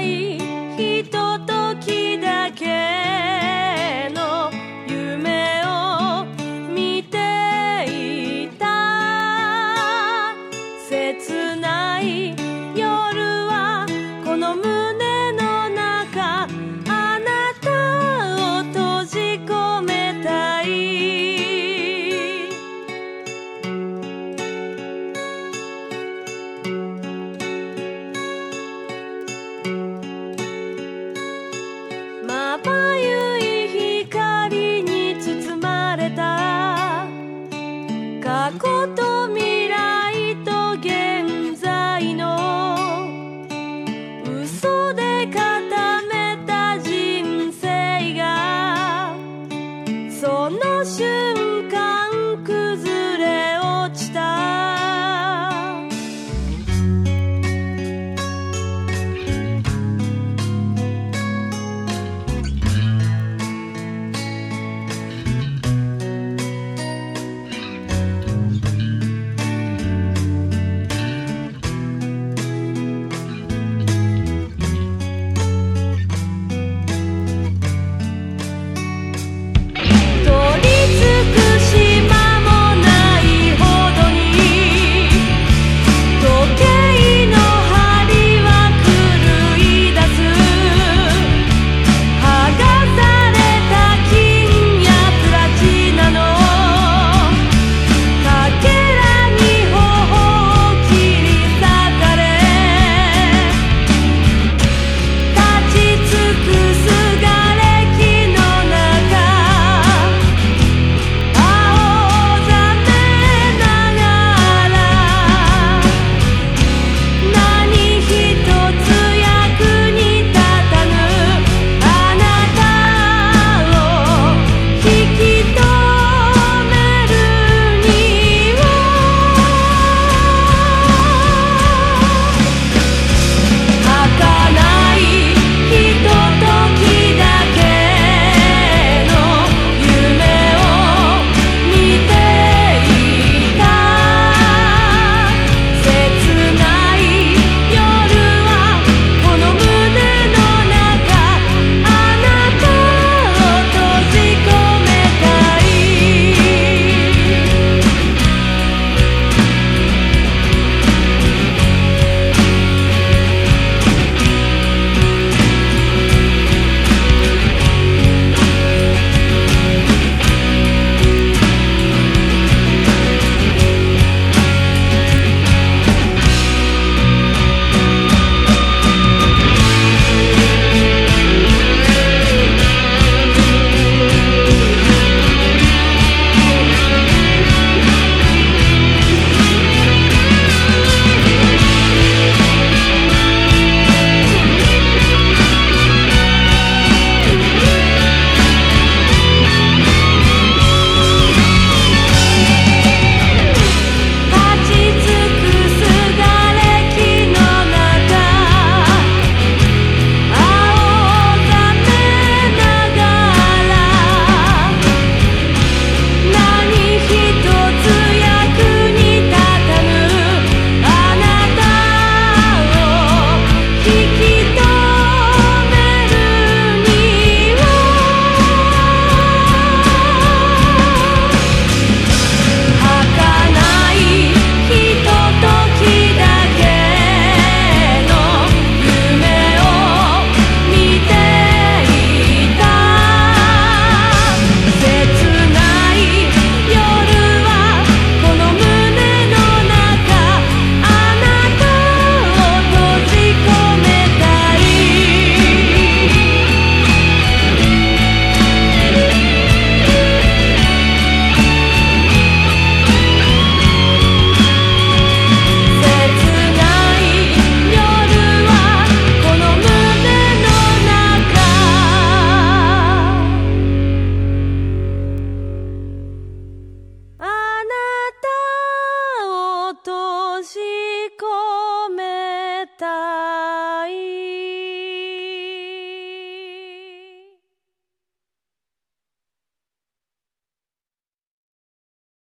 sair. 雪